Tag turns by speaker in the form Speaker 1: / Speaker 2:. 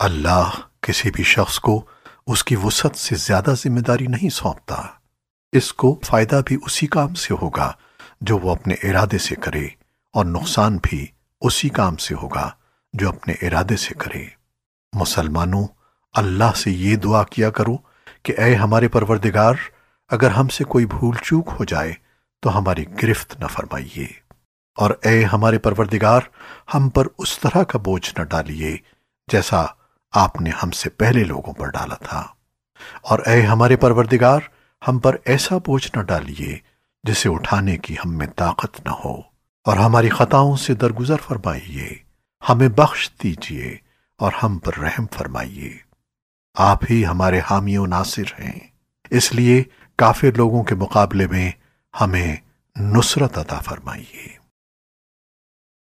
Speaker 1: अल्लाह किसी भी शख्स को उसकी वसत से ज़्यादा ज़िम्मेदारी नहीं सौंपता। इसको फ़ायदा भी उसी काम से होगा जो वो अपने इरादे से करे और नुकसान भी उसी काम से होगा जो अपने इरादे से करे। मुसलमानों, अल्लाह से ये दुआ किया करो कि ए हमारे परवरदिगार, अगर हमसे कोई भूल चूक हो जाए तो हमारी गिरफ्त न फरमाइए। और ए हमारे परवरदिगार, हम पर उस तरह का बोझ न डालिए जैसा आपने हमसे पहले लोगों पर डाला था। और ए हमारे परवरदिगार, हम पर ऐसा बोझ न डालिए, जिसे उठाने की हम में ताकत न हो। और हमारी खताओं से दरगुजर फरमाइए, हमें बख्श दीजिए, और हम पर रहम फरमाइए। आप ही हमारे हामी नासिर हैं। इसलिए काफिर लोगों के मुकाबले में हमें नुसरत अता फरमाइए।